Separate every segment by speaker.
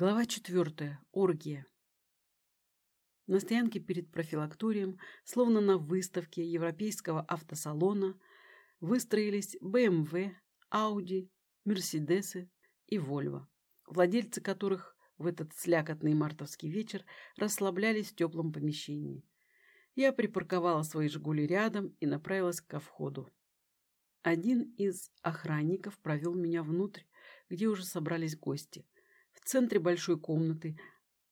Speaker 1: Глава четвертая. Оргия. На стоянке перед профилакторием, словно на выставке европейского автосалона, выстроились BMW, Audi, Мерседесы и Volvo, владельцы которых в этот слякотный мартовский вечер расслаблялись в теплом помещении. Я припарковала свои «Жигули» рядом и направилась ко входу. Один из охранников провел меня внутрь, где уже собрались гости – в центре большой комнаты,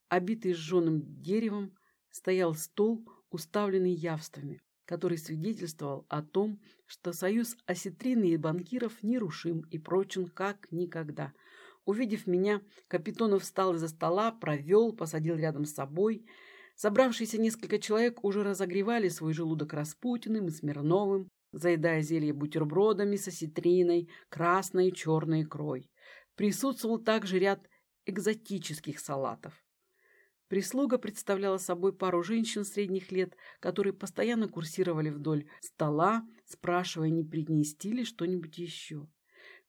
Speaker 1: обитый сжженным деревом, стоял стол, уставленный явствами, который свидетельствовал о том, что союз осетрины и банкиров нерушим и прочен как никогда. Увидев меня, Капитонов встал из-за стола, провел, посадил рядом с собой. Собравшиеся несколько человек уже разогревали свой желудок Распутиным и Смирновым, заедая зелье бутербродами с осетриной, красной и черной икрой. Присутствовал также ряд экзотических салатов. Прислуга представляла собой пару женщин средних лет, которые постоянно курсировали вдоль стола, спрашивая, не принести ли что-нибудь еще.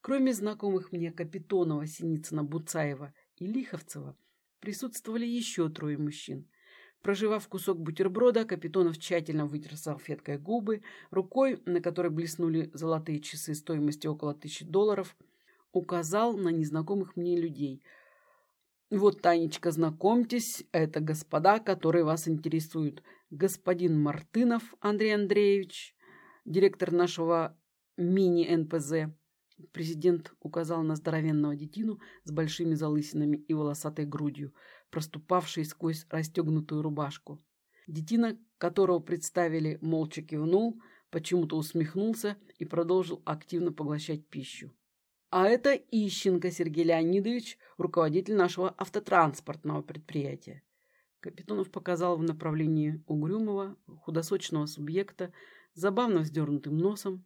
Speaker 1: Кроме знакомых мне Капитонова, Синицына, Буцаева и Лиховцева, присутствовали еще трое мужчин. Проживав кусок бутерброда, Капитонов тщательно вытер салфеткой губы, рукой, на которой блеснули золотые часы стоимостью около тысячи долларов, указал на незнакомых мне людей – вот, Танечка, знакомьтесь, это господа, которые вас интересуют. Господин Мартынов Андрей Андреевич, директор нашего мини-НПЗ. Президент указал на здоровенного детину с большими залысинами и волосатой грудью, проступавшей сквозь расстегнутую рубашку. Детина, которого представили, молча кивнул, почему-то усмехнулся и продолжил активно поглощать пищу. А это Ищенко Сергей Леонидович, руководитель нашего автотранспортного предприятия. Капитонов показал в направлении угрюмого, худосочного субъекта, забавно вздернутым носом.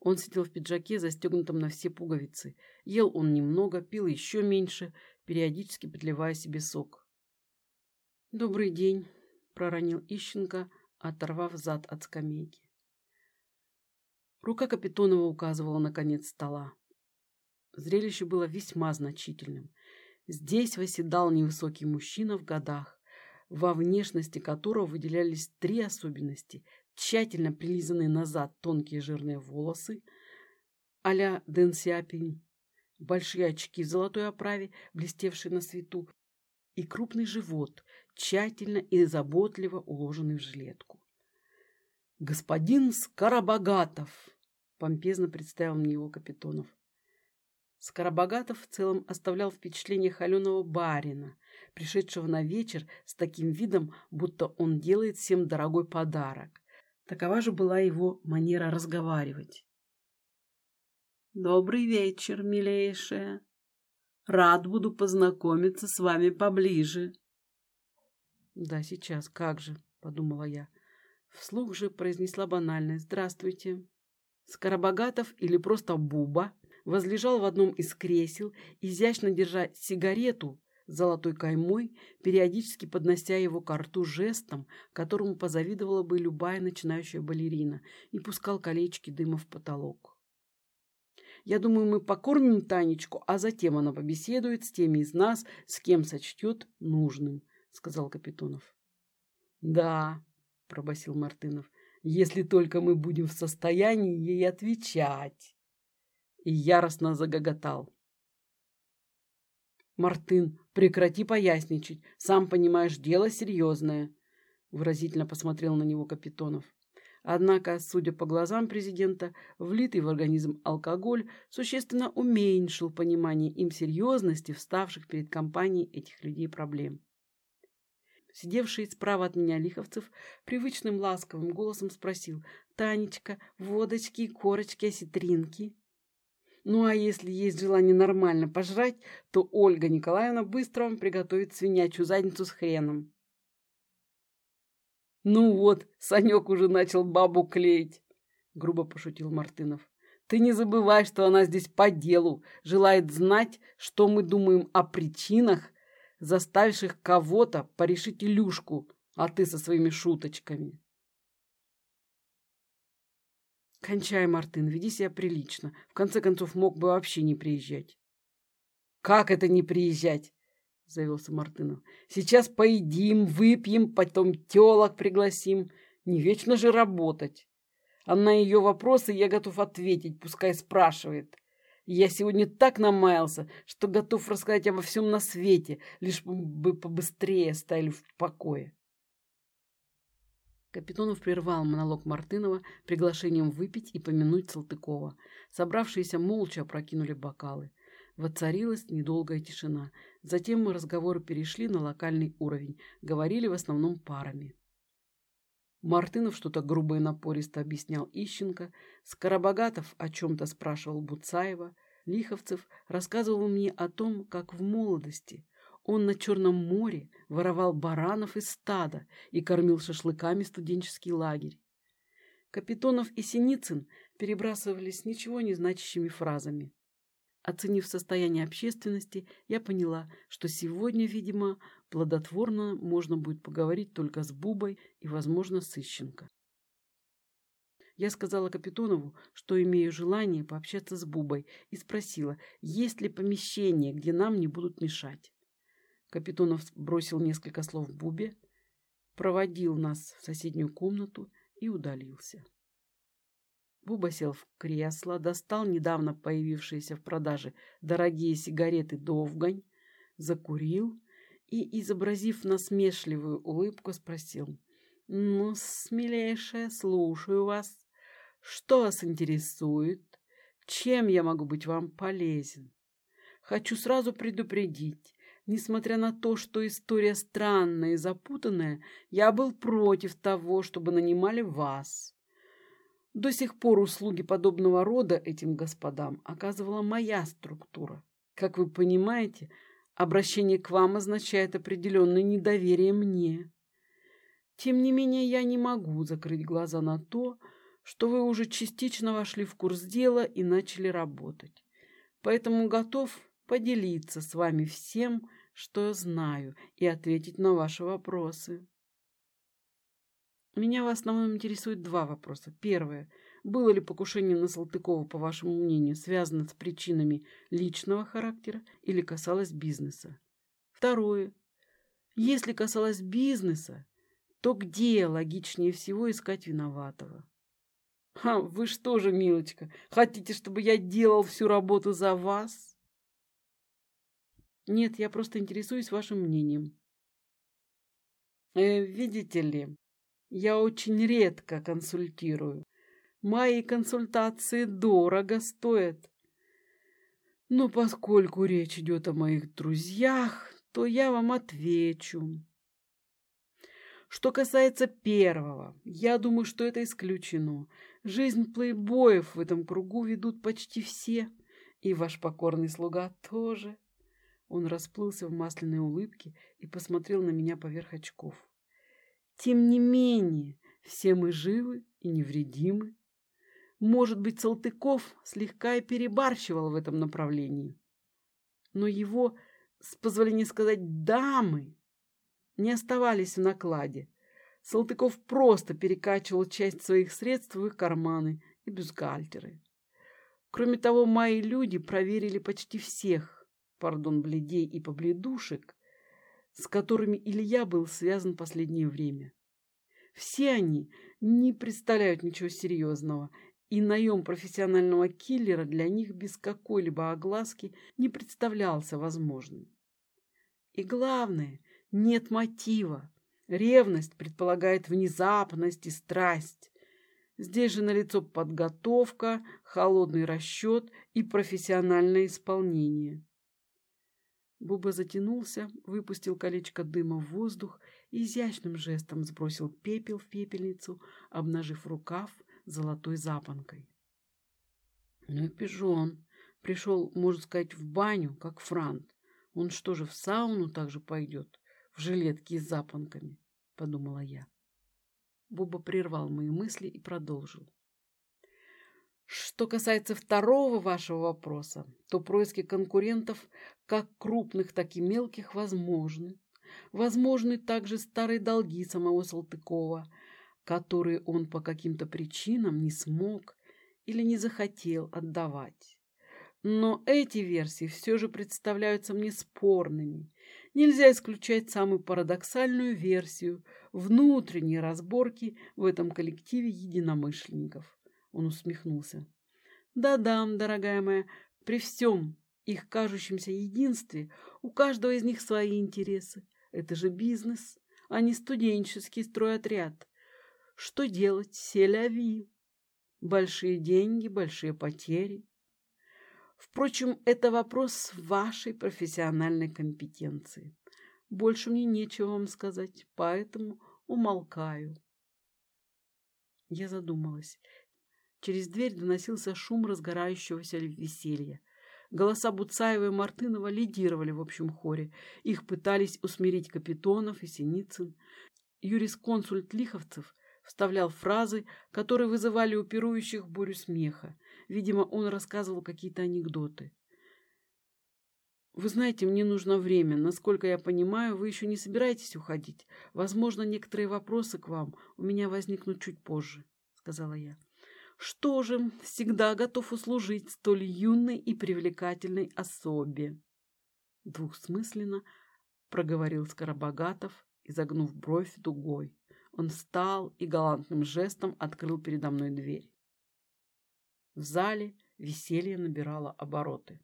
Speaker 1: Он сидел в пиджаке, застегнутом на все пуговицы. Ел он немного, пил еще меньше, периодически подливая себе сок. «Добрый день», — проронил Ищенко, оторвав зад от скамейки. Рука Капитонова указывала на конец стола. Зрелище было весьма значительным. Здесь восседал невысокий мужчина в годах, во внешности которого выделялись три особенности. Тщательно прилизанные назад тонкие жирные волосы а-ля Дэн Сиапин, большие очки в золотой оправе, блестевшие на свету, и крупный живот, тщательно и заботливо уложенный в жилетку. «Господин Скоробогатов!» — помпезно представил мне его Капитонов. Скоробогатов в целом оставлял впечатление холеного барина, пришедшего на вечер с таким видом, будто он делает всем дорогой подарок. Такова же была его манера разговаривать. «Добрый вечер, милейшая. Рад буду познакомиться с вами поближе». «Да, сейчас, как же», — подумала я. Вслух же произнесла банальное «Здравствуйте». Скоробогатов или просто Буба возлежал в одном из кресел, изящно держа сигарету золотой каймой, периодически поднося его к рту жестом, которому позавидовала бы любая начинающая балерина, и пускал колечки дыма в потолок. Я думаю, мы покормим Танечку, а затем она побеседует с теми из нас, с кем сочтет нужным, — сказал Капитонов. — Да, — пробасил Мартынов, — если только мы будем в состоянии ей отвечать и яростно загоготал. «Мартын, прекрати поясничать. Сам понимаешь, дело серьезное», — выразительно посмотрел на него Капитонов. Однако, судя по глазам президента, влитый в организм алкоголь существенно уменьшил понимание им серьезности вставших перед компанией этих людей проблем. Сидевший справа от меня Лиховцев привычным ласковым голосом спросил «Танечка, водочки, корочки, осетринки?» Ну а если есть желание нормально пожрать, то Ольга Николаевна быстро вам приготовит свинячью задницу с хреном. Ну вот, Санек уже начал бабу клеить, грубо пошутил Мартынов. Ты не забывай, что она здесь по делу, желает знать, что мы думаем о причинах, заставивших кого-то порешить Илюшку, а ты со своими шуточками. Кончай, Мартын, веди себя прилично. В конце концов, мог бы вообще не приезжать. Как это не приезжать? — завелся Мартынов. «Сейчас поедим, выпьем, потом телок пригласим. Не вечно же работать. А на ее вопросы я готов ответить, пускай спрашивает. Я сегодня так намаялся, что готов рассказать обо всем на свете, лишь бы побыстрее стали в покое». Капитонов прервал монолог Мартынова приглашением выпить и помянуть Салтыкова. Собравшиеся молча опрокинули бокалы. Воцарилась недолгая тишина. Затем мы разговоры перешли на локальный уровень. Говорили в основном парами. Мартынов что-то грубое напористо объяснял Ищенко. Скоробогатов о чем-то спрашивал Буцаева. Лиховцев рассказывал мне о том, как в молодости он на Черном море воровал баранов из стада и кормил шашлыками студенческий лагерь. Капитонов и Синицын перебрасывались ничего не значащими фразами. Оценив состояние общественности, я поняла, что сегодня, видимо, плодотворно можно будет поговорить только с Бубой и, возможно, с Ищенко. Я сказала Капитонову, что имею желание пообщаться с Бубой, и спросила, есть ли помещение, где нам не будут мешать. Капитонов бросил несколько слов Бубе, проводил нас в соседнюю комнату и удалился. Буба сел в кресло, достал недавно появившиеся в продаже дорогие сигареты «Довгань», закурил и, изобразив насмешливую улыбку, спросил. «Ну, смелейшая, слушаю вас. Что вас интересует? Чем я могу быть вам полезен? Хочу сразу предупредить. Несмотря на то, что история странная и запутанная, я был против того, чтобы нанимали вас. До сих пор услуги подобного рода этим господам оказывала моя структура. Как вы понимаете, обращение к вам означает определенное недоверие мне. Тем не менее, я не могу закрыть глаза на то, что вы уже частично вошли в курс дела и начали работать. Поэтому готов поделиться с вами всем, что знаю, и ответить на ваши вопросы. Меня в основном интересует два вопроса. Первое. Было ли покушение на Салтыкова, по вашему мнению, связано с причинами личного характера или касалось бизнеса? Второе. Если касалось бизнеса, то где логичнее всего искать виноватого? А вы что же, милочка, хотите, чтобы я делал всю работу за вас? Нет, я просто интересуюсь вашим мнением. Э, видите ли, я очень редко консультирую. Мои консультации дорого стоят. Но поскольку речь идет о моих друзьях, то я вам отвечу. Что касается первого, я думаю, что это исключено. Жизнь плейбоев в этом кругу ведут почти все, и ваш покорный слуга тоже. Он расплылся в масляной улыбке и посмотрел на меня поверх очков. Тем не менее, все мы живы и невредимы. Может быть, Салтыков слегка и перебарщивал в этом направлении. Но его, с позволения сказать, дамы не оставались в накладе. Салтыков просто перекачивал часть своих средств в их карманы и бюстгальтеры. Кроме того, мои люди проверили почти всех, пардон, бледей и побледушек, с которыми Илья был связан последнее время. Все они не представляют ничего серьезного, и наем профессионального киллера для них без какой-либо огласки не представлялся возможным. И главное, нет мотива. Ревность предполагает внезапность и страсть. Здесь же налицо подготовка, холодный расчет и профессиональное исполнение. Буба затянулся, выпустил колечко дыма в воздух и изящным жестом сбросил пепел в пепельницу, обнажив рукав золотой запонкой. Ну и пижон. Пришел, можно сказать, в баню, как франт. Он что же, в сауну также пойдет? В жилетке с запонками, подумала я. Буба прервал мои мысли и продолжил. Что касается второго вашего вопроса, то происки конкурентов, как крупных, так и мелких, возможны. Возможны также старые долги самого Салтыкова, которые он по каким-то причинам не смог или не захотел отдавать. Но эти версии все же представляются мне спорными. нельзя исключать самую парадоксальную версию внутренней разборки в этом коллективе единомышленников. Он усмехнулся. Да-да, дорогая моя, при всем их кажущемся единстве у каждого из них свои интересы. Это же бизнес, а не студенческий стройотряд. Что делать? Селяви. Большие деньги, большие потери. Впрочем, это вопрос вашей профессиональной компетенции. Больше мне нечего вам сказать, поэтому умолкаю. Я задумалась. Через дверь доносился шум разгорающегося веселья. Голоса Буцаева и Мартынова лидировали в общем хоре. Их пытались усмирить Капитонов и Синицын. Юрисконсульт Лиховцев вставлял фразы, которые вызывали у пирующих бурю смеха. Видимо, он рассказывал какие-то анекдоты. «Вы знаете, мне нужно время. Насколько я понимаю, вы еще не собираетесь уходить. Возможно, некоторые вопросы к вам у меня возникнут чуть позже», — сказала я. «Что же, всегда готов услужить столь юной и привлекательной особе». Двухсмысленно проговорил Скоробогатов, изогнув бровь дугой. Он встал и галантным жестом открыл передо мной дверь. В зале веселье набирало обороты.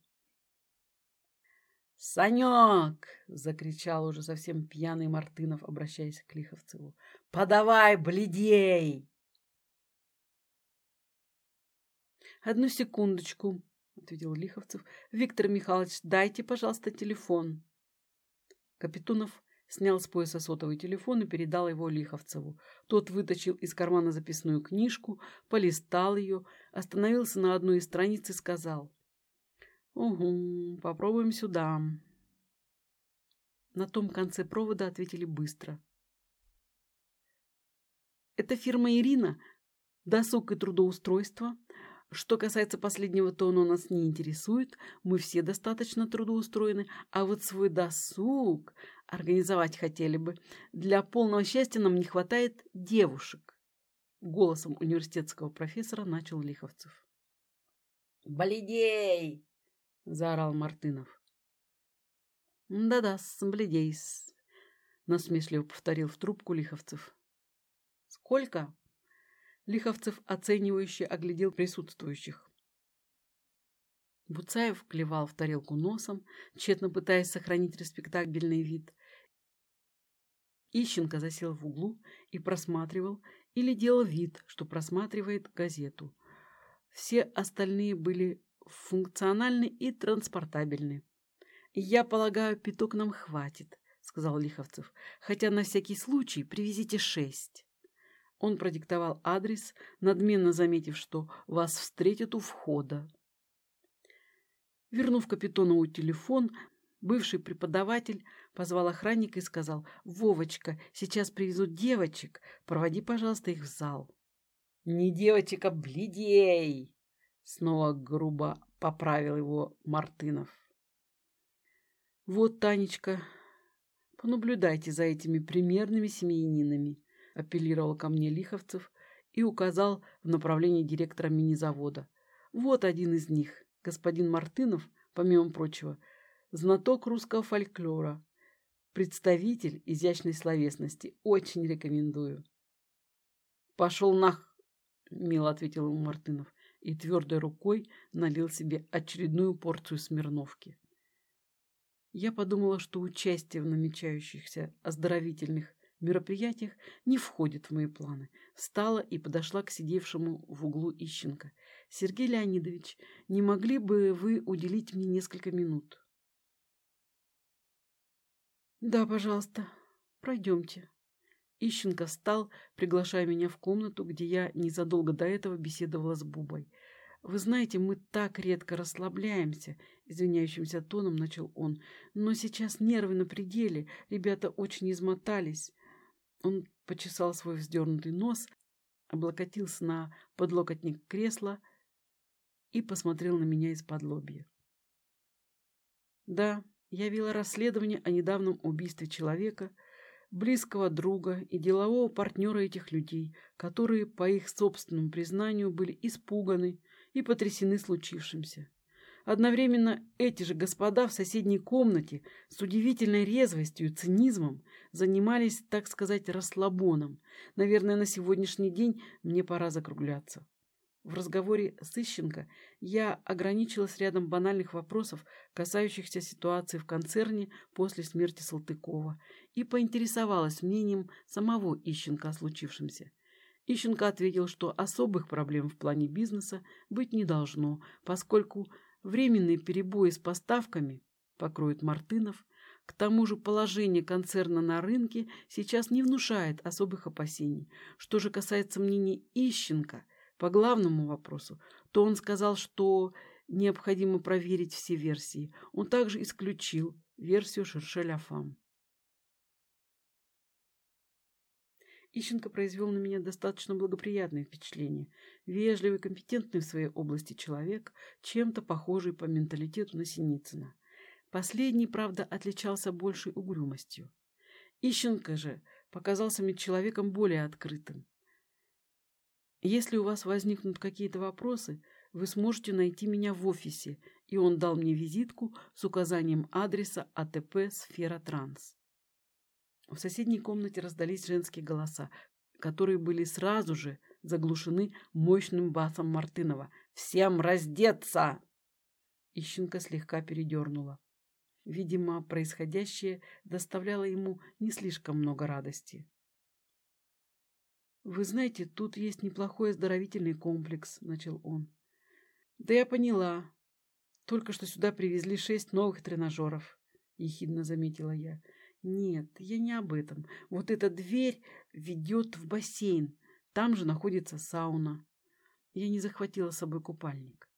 Speaker 1: «Санек!» — закричал уже совсем пьяный Мартынов, обращаясь к Лиховцеву. «Подавай, бледей!» «Одну секундочку», — ответил Лиховцев. «Виктор Михайлович, дайте, пожалуйста, телефон». Капитонов снял с пояса сотовый телефон и передал его Лиховцеву. Тот вытащил из кармана записную книжку, полистал ее, остановился на одной из страниц и сказал. «Угу, попробуем сюда». На том конце провода ответили быстро. «Это фирма Ирина, досуг и трудоустройство. Что касается последнего, то оно нас не интересует. Мы все достаточно трудоустроены. А вот свой досуг организовать хотели бы. Для полного счастья нам не хватает девушек. Голосом университетского профессора начал Лиховцев. «Бледей!» — заорал Мартынов. «Да-да, бледей-с», — насмешливо повторил в трубку Лиховцев. «Сколько?» Лиховцев оценивающе оглядел присутствующих. Буцаев клевал в тарелку носом, тщетно пытаясь сохранить респектабельный вид. Ищенко засел в углу и просматривал или делал вид, что просматривает газету. Все остальные были функциональны и транспортабельны. «Я полагаю, пяток нам хватит», — сказал Лиховцев. «Хотя на всякий случай привезите шесть». Он продиктовал адрес, надменно заметив, что вас встретят у входа. Вернув капитонову телефон, бывший преподаватель позвал охранника и сказал, «Вовочка, сейчас привезут девочек, проводи, пожалуйста, их в зал». «Не девочек, а бледей!» Снова грубо поправил его Мартынов. «Вот, Танечка, понаблюдайте за этими примерными семьянинами апеллировал ко мне Лиховцев и указал в направлении директора мини-завода. Вот один из них, господин Мартынов, помимо прочего, знаток русского фольклора, представитель изящной словесности. Очень рекомендую. Пошел нах, мило ответил ему Мартынов и твердой рукой налил себе очередную порцию Смирновки. Я подумала, что участие в намечающихся оздоровительных мероприятиях не входит в мои планы. Встала и подошла к сидевшему в углу Ищенко. «Сергей Леонидович, не могли бы вы уделить мне несколько минут?» «Да, пожалуйста. Пройдемте». Ищенко встал, приглашая меня в комнату, где я незадолго до этого беседовала с Бубой. «Вы знаете, мы так редко расслабляемся», — извиняющимся тоном начал он. «Но сейчас нервы на пределе, ребята очень измотались. Он почесал свой вздернутый нос, облокотился на подлокотник кресла и посмотрел на меня из-под лобья. Да, я вела расследование о недавнем убийстве человека, близкого друга и делового партнера этих людей, которые, по их собственному признанию, были испуганы и потрясены случившимся. Одновременно эти же господа в соседней комнате с удивительной резвостью и цинизмом занимались, так сказать, расслабоном. Наверное, на сегодняшний день мне пора закругляться. В разговоре с Ищенко я ограничилась рядом банальных вопросов, касающихся ситуации в концерне после смерти Салтыкова, и поинтересовалась мнением самого Ищенко о случившемся. Ищенко ответил, что особых проблем в плане бизнеса быть не должно, поскольку временные перебои с поставками покроет Мартынов. К тому же положение концерна на рынке сейчас не внушает особых опасений. Что же касается мнений Ищенко по главному вопросу, то он сказал, что необходимо проверить все версии. Он также исключил версию Шершеля-Фам. Ищенко произвел на меня достаточно благоприятное впечатление. Вежливый, компетентный в своей области человек, чем-то похожий по менталитету на Синицына. Последний, правда, отличался большей угрюмостью. Ищенко же показался мне человеком более открытым. Если у вас возникнут какие-то вопросы, вы сможете найти меня в офисе, и он дал мне визитку с указанием адреса АТП «Сфера Транс». В соседней комнате раздались женские голоса, которые были сразу же заглушены мощным басом Мартынова. «Всем раздеться!» Ищенко слегка передернула. Видимо, происходящее доставляло ему не слишком много радости. «Вы знаете, тут есть неплохой оздоровительный комплекс», — начал он. «Да я поняла. Только что сюда привезли шесть новых тренажеров», — ехидно заметила я. Нет, я не об этом. Вот эта дверь ведет в бассейн. Там же находится сауна. Я не захватила с собой купальник.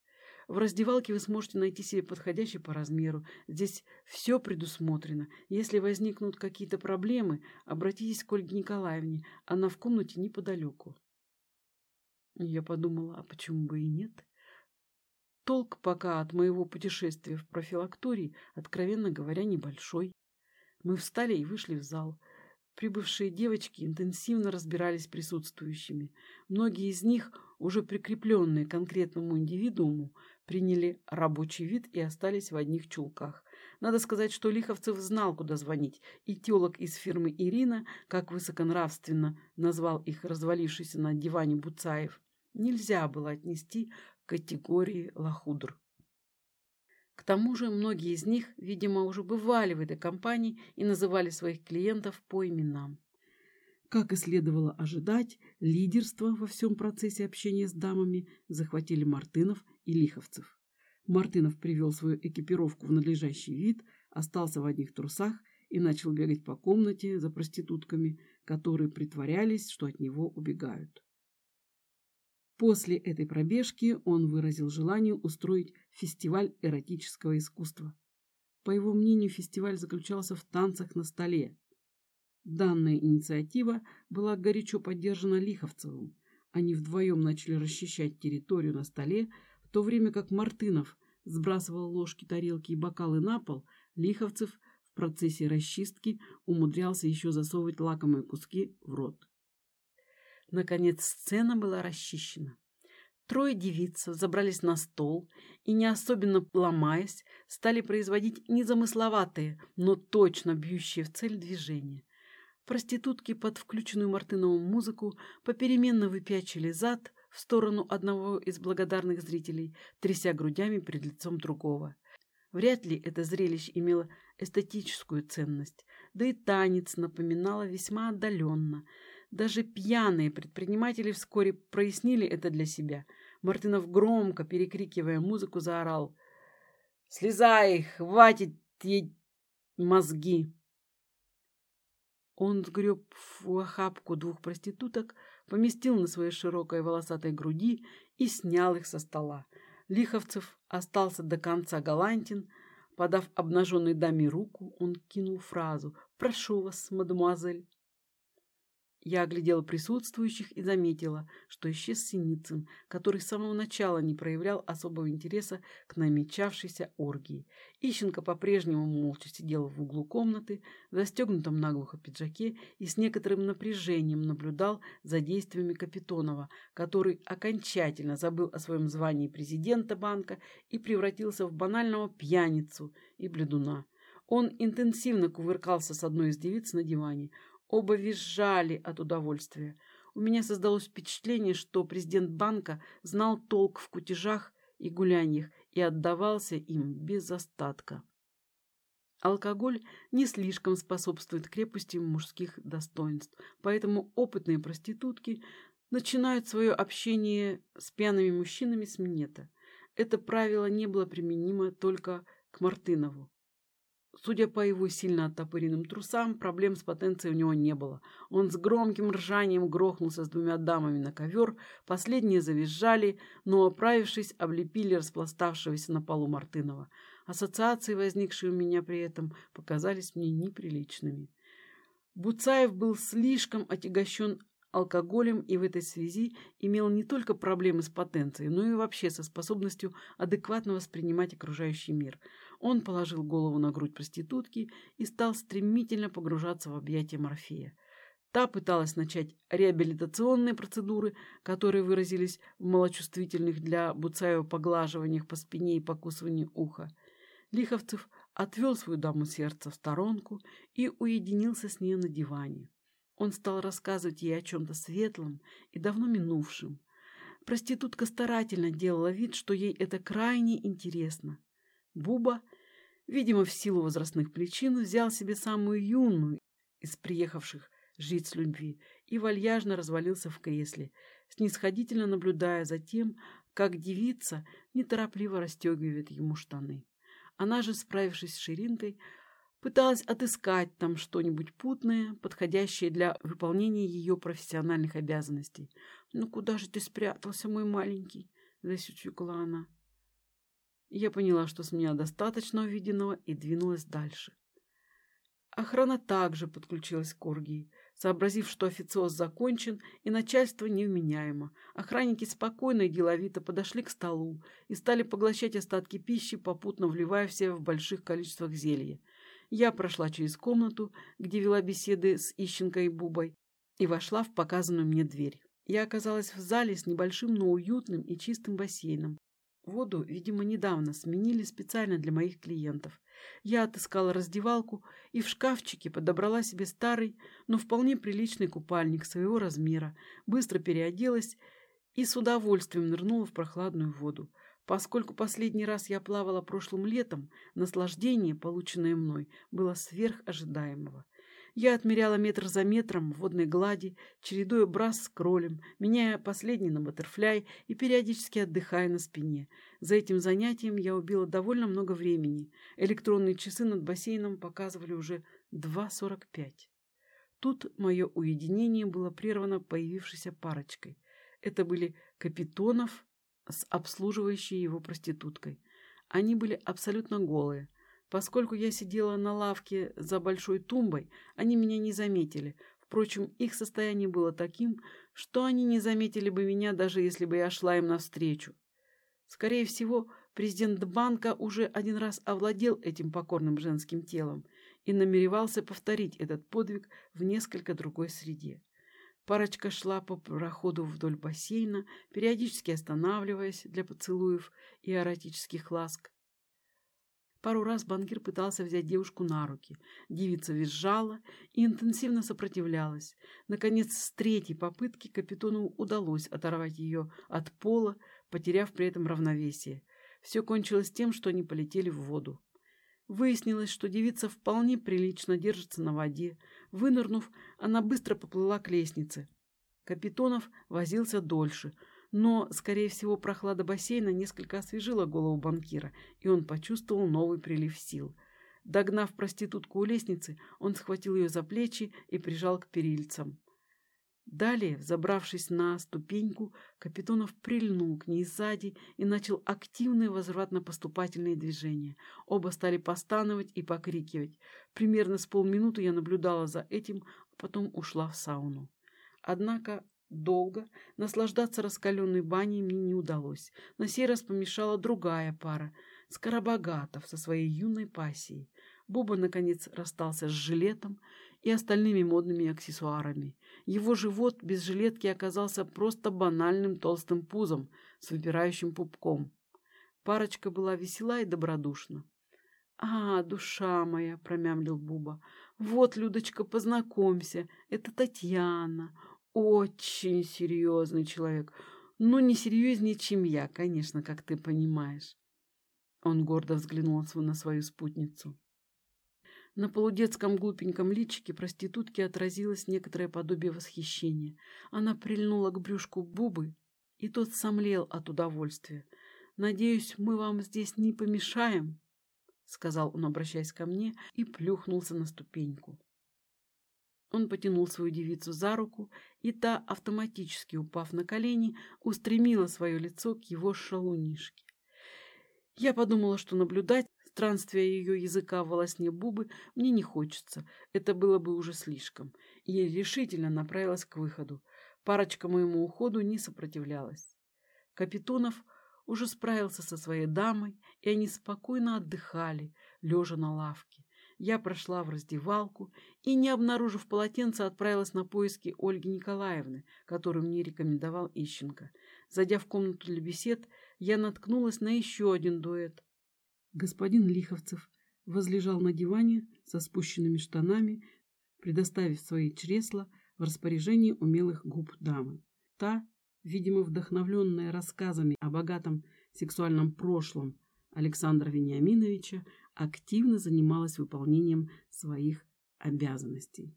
Speaker 1: В раздевалке вы сможете найти себе подходящий по размеру. Здесь все предусмотрено. Если возникнут какие-то проблемы, обратитесь к Ольге Николаевне. Она в комнате неподалеку. Я подумала, а почему бы и нет? Толк пока от моего путешествия в профилакторий, откровенно говоря, небольшой. Мы встали и вышли в зал. Прибывшие девочки интенсивно разбирались с присутствующими. Многие из них, уже прикрепленные к конкретному индивидууму, приняли рабочий вид и остались в одних чулках. Надо сказать, что Лиховцев знал, куда звонить, и телок из фирмы «Ирина», как высоконравственно назвал их развалившийся на диване Буцаев, нельзя было отнести к категории лохудр. К тому же многие из них, видимо, уже бывали в этой компании и называли своих клиентов по именам. Как и следовало ожидать, лидерство во всем процессе общения с дамами захватили Мартынов и Лиховцев. Мартынов привел свою экипировку в надлежащий вид, остался в одних трусах и начал бегать по комнате за проститутками, которые притворялись, что от него убегают. После этой пробежки он выразил желание устроить фестиваль эротического искусства. По его мнению, фестиваль заключался в танцах на столе. Данная инициатива была горячо поддержана Лиховцевым. Они вдвоем начали расчищать территорию на столе, в то время как Мартынов сбрасывал ложки, тарелки и бокалы на пол, Лиховцев в процессе расчистки умудрялся еще засовывать лакомые куски в рот. Наконец сцена была расчищена. Трое девиц забрались на стол и, не особенно ломаясь, стали производить незамысловатые, но точно бьющие в цель движения. Проститутки под включенную Мартынову музыку попеременно выпячили зад в сторону одного из благодарных зрителей, тряся грудями перед лицом другого. Вряд ли это зрелище имело эстетическую ценность, да и танец напоминало весьма отдаленно – даже пьяные предприниматели вскоре прояснили это для себя. Мартынов громко, перекрикивая музыку, заорал. «Слезай, хватит ей мозги!» Он сгреб в охапку двух проституток, поместил на своей широкой волосатой груди и снял их со стола. Лиховцев остался до конца галантин. Подав обнаженной даме руку, он кинул фразу «Прошу вас, мадемуазель». Я оглядела присутствующих и заметила, что исчез Синицын, который с самого начала не проявлял особого интереса к намечавшейся оргии. Ищенко по-прежнему молча сидел в углу комнаты, в застегнутом наглухо пиджаке и с некоторым напряжением наблюдал за действиями Капитонова, который окончательно забыл о своем звании президента банка и превратился в банального пьяницу и бледуна. Он интенсивно кувыркался с одной из девиц на диване. Оба визжали от удовольствия. У меня создалось впечатление, что президент банка знал толк в кутежах и гуляньях и отдавался им без остатка. Алкоголь не слишком способствует крепости мужских достоинств, поэтому опытные проститутки начинают свое общение с пьяными мужчинами с минета. Это правило не было применимо только к Мартынову. Судя по его сильно оттопыренным трусам, проблем с потенцией у него не было. Он с громким ржанием грохнулся с двумя дамами на ковер, последние завизжали, но, оправившись, облепили распластавшегося на полу Мартынова. Ассоциации, возникшие у меня при этом, показались мне неприличными. Буцаев был слишком отягощен алкоголем и в этой связи имел не только проблемы с потенцией, но и вообще со способностью адекватно воспринимать окружающий мир. Он положил голову на грудь проститутки и стал стремительно погружаться в объятия Морфея. Та пыталась начать реабилитационные процедуры, которые выразились в малочувствительных для Буцаева поглаживаниях по спине и покусывании уха. Лиховцев отвел свою даму сердца в сторонку и уединился с ней на диване. Он стал рассказывать ей о чем-то светлом и давно минувшем. Проститутка старательно делала вид, что ей это крайне интересно. Буба, видимо, в силу возрастных причин, взял себе самую юную из приехавших жить любви и вальяжно развалился в кресле, снисходительно наблюдая за тем, как девица неторопливо расстегивает ему штаны. Она же, справившись с ширинкой, Пыталась отыскать там что-нибудь путное, подходящее для выполнения ее профессиональных обязанностей. «Ну куда же ты спрятался, мой маленький?» — засючукала она. Я поняла, что с меня достаточно увиденного, и двинулась дальше. Охрана также подключилась к оргии, сообразив, что официоз закончен и начальство невменяемо. Охранники спокойно и деловито подошли к столу и стали поглощать остатки пищи, попутно вливая в себя в больших количествах зелья. Я прошла через комнату, где вела беседы с Ищенко и Бубой, и вошла в показанную мне дверь. Я оказалась в зале с небольшим, но уютным и чистым бассейном. Воду, видимо, недавно сменили специально для моих клиентов. Я отыскала раздевалку и в шкафчике подобрала себе старый, но вполне приличный купальник своего размера, быстро переоделась и с удовольствием нырнула в прохладную воду. Поскольку последний раз я плавала прошлым летом, наслаждение, полученное мной, было сверх ожидаемого. Я отмеряла метр за метром в водной глади, чередуя брас с кролем, меняя последний на баттерфляй и периодически отдыхая на спине. За этим занятием я убила довольно много времени. Электронные часы над бассейном показывали уже 2.45. Тут мое уединение было прервано появившейся парочкой. Это были Капитонов с обслуживающей его проституткой. Они были абсолютно голые. Поскольку я сидела на лавке за большой тумбой, они меня не заметили. Впрочем, их состояние было таким, что они не заметили бы меня, даже если бы я шла им навстречу. Скорее всего, президент банка уже один раз овладел этим покорным женским телом и намеревался повторить этот подвиг в несколько другой среде. Парочка шла по проходу вдоль бассейна, периодически останавливаясь для поцелуев и эротических ласк. Пару раз банкир пытался взять девушку на руки. Девица визжала и интенсивно сопротивлялась. Наконец, с третьей попытки капитону удалось оторвать ее от пола, потеряв при этом равновесие. Все кончилось тем, что они полетели в воду. Выяснилось, что девица вполне прилично держится на воде. Вынырнув, она быстро поплыла к лестнице. Капитонов возился дольше, но, скорее всего, прохлада бассейна несколько освежила голову банкира, и он почувствовал новый прилив сил. Догнав проститутку у лестницы, он схватил ее за плечи и прижал к перильцам. Далее, забравшись на ступеньку, Капитонов прильнул к ней сзади и начал активные возвратно-поступательные движения. Оба стали постановать и покрикивать. Примерно с полминуты я наблюдала за этим, а потом ушла в сауну. Однако долго наслаждаться раскаленной баней мне не удалось. На сей раз помешала другая пара — Скоробогатов со своей юной пассией. Буба, наконец, расстался с жилетом и остальными модными аксессуарами. Его живот без жилетки оказался просто банальным толстым пузом с выпирающим пупком. Парочка была весела и добродушна. «А, душа моя!» — промямлил Буба. «Вот, Людочка, познакомься, это Татьяна. Очень серьезный человек. Ну, не серьезнее, чем я, конечно, как ты понимаешь». Он гордо взглянул на свою спутницу. На полудетском глупеньком личике проститутки отразилось некоторое подобие восхищения. Она прильнула к брюшку Бубы, и тот сомлел от удовольствия. «Надеюсь, мы вам здесь не помешаем?» — сказал он, обращаясь ко мне, и плюхнулся на ступеньку. Он потянул свою девицу за руку, и та, автоматически упав на колени, устремила свое лицо к его шалунишке. Я подумала, что наблюдать странствие ее языка в волосне Бубы мне не хочется, это было бы уже слишком, и решительно направилась к выходу. Парочка моему уходу не сопротивлялась. Капитонов уже справился со своей дамой, и они спокойно отдыхали, лежа на лавке. Я прошла в раздевалку и, не обнаружив полотенца, отправилась на поиски Ольги Николаевны, которую мне рекомендовал Ищенко. Зайдя в комнату для бесед, я наткнулась на еще один дуэт. Господин Лиховцев возлежал на диване со спущенными штанами, предоставив свои чресла в распоряжении умелых губ дамы. Та видимо, вдохновленная рассказами о богатом сексуальном прошлом Александра Вениаминовича, активно занималась выполнением своих обязанностей.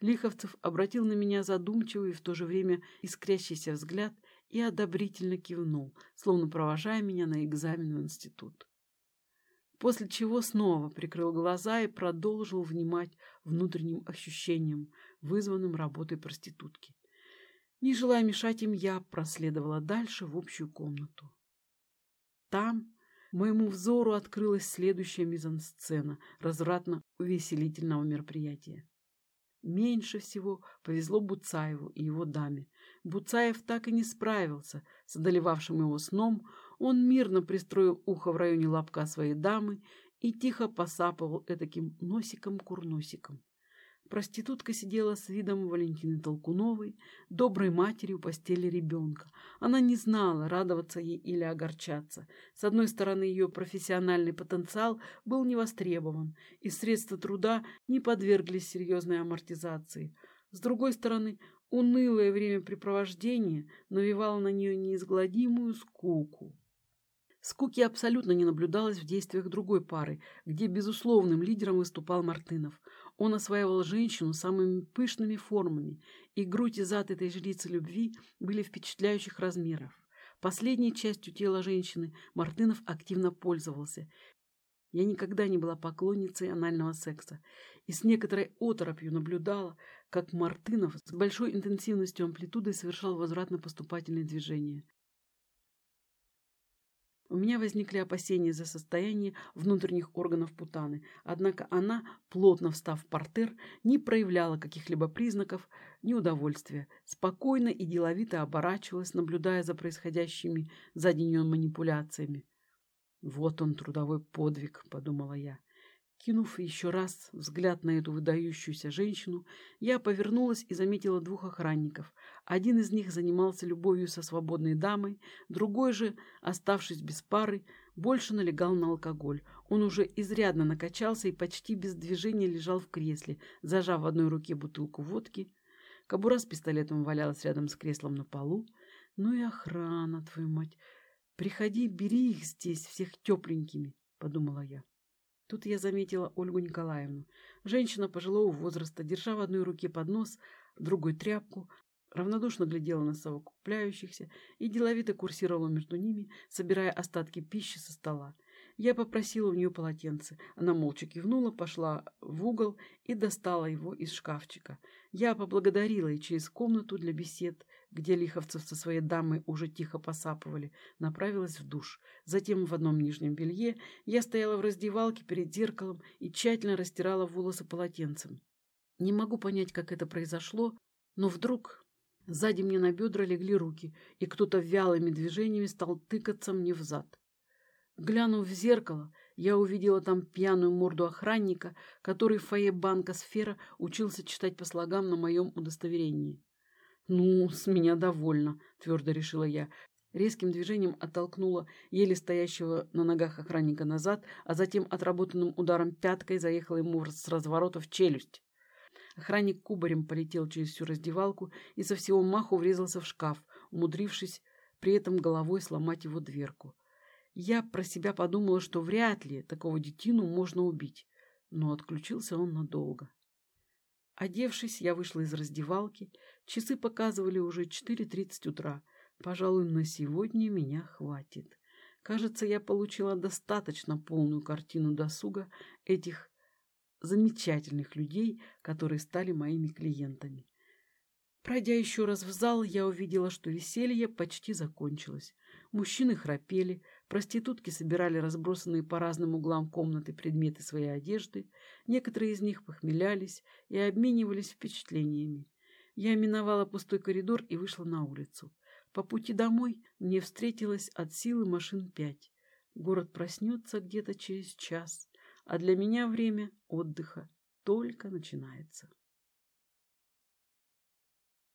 Speaker 1: Лиховцев обратил на меня задумчивый и в то же время искрящийся взгляд и одобрительно кивнул, словно провожая меня на экзамен в институт. После чего снова прикрыл глаза и продолжил внимать внутренним ощущениям, вызванным работой проститутки. Не желая мешать им, я проследовала дальше в общую комнату. Там моему взору открылась следующая мизансцена развратно-увеселительного мероприятия. Меньше всего повезло Буцаеву и его даме. Буцаев так и не справился с одолевавшим его сном. Он мирно пристроил ухо в районе лобка своей дамы и тихо посапывал этаким носиком-курносиком. Проститутка сидела с видом Валентины Толкуновой, доброй матери у постели ребенка. Она не знала, радоваться ей или огорчаться. С одной стороны, ее профессиональный потенциал был не востребован, и средства труда не подверглись серьезной амортизации. С другой стороны, унылое времяпрепровождение навевало на нее неизгладимую скуку. Скуки абсолютно не наблюдалось в действиях другой пары, где безусловным лидером выступал Мартынов. Он осваивал женщину самыми пышными формами, и грудь и зад этой жрицы любви были впечатляющих размеров. Последней частью тела женщины Мартынов активно пользовался. Я никогда не была поклонницей анального секса и с некоторой оторопью наблюдала, как Мартынов с большой интенсивностью амплитудой совершал возвратно-поступательные движения. У меня возникли опасения за состояние внутренних органов Путаны, однако она, плотно встав в портер, не проявляла каких-либо признаков неудовольствия, спокойно и деловито оборачивалась, наблюдая за происходящими сзади манипуляциями. «Вот он, трудовой подвиг», — подумала я. Кинув еще раз взгляд на эту выдающуюся женщину, я повернулась и заметила двух охранников. Один из них занимался любовью со свободной дамой, другой же, оставшись без пары, больше налегал на алкоголь. Он уже изрядно накачался и почти без движения лежал в кресле, зажав в одной руке бутылку водки. Кобура с пистолетом валялась рядом с креслом на полу. «Ну и охрана, твою мать! Приходи, бери их здесь, всех тепленькими!» — подумала я. Тут я заметила Ольгу Николаевну. Женщина пожилого возраста, держа в одной руке поднос, другой тряпку, равнодушно глядела на совокупляющихся и деловито курсировала между ними, собирая остатки пищи со стола. Я попросила у нее полотенце. Она молча кивнула, пошла в угол и достала его из шкафчика. Я поблагодарила и через комнату для бесед где Лиховцев со своей дамой уже тихо посапывали, направилась в душ. Затем в одном нижнем белье я стояла в раздевалке перед зеркалом и тщательно растирала волосы полотенцем. Не могу понять, как это произошло, Но вдруг сзади мне на бедра легли руки, и кто-то вялыми движениями стал тыкаться мне в зад. Глянув в зеркало, я увидела там пьяную морду охранника, который в фойе банка «Сфера» учился читать по слогам на моем удостоверении. «Ну, с меня довольно», — твердо решила я. Резким движением оттолкнула еле стоящего на ногах охранника назад, а затем отработанным ударом пяткой заехала ему с разворота в челюсть. Охранник кубарем полетел через всю раздевалку и со всего маху врезался в шкаф, умудрившись при этом головой сломать его дверку. Я про себя подумала, что вряд ли такого детину можно убить, но отключился он надолго. Одевшись, я вышла из раздевалки. Часы показывали уже 4.30 утра. Пожалуй, на сегодня меня хватит. Кажется, я получила достаточно полную картину досуга этих замечательных людей, которые стали моими клиентами. Пройдя еще раз в зал, я увидела, что веселье почти закончилось. Мужчины храпели, проститутки собирали разбросанные по разным углам комнаты предметы своей одежды, некоторые из них похмелялись и обменивались впечатлениями. Я миновала пустой коридор и вышла на улицу. По пути домой мне встретилось от силы машин пять. Город проснется где-то через час, а для меня время отдыха только начинается.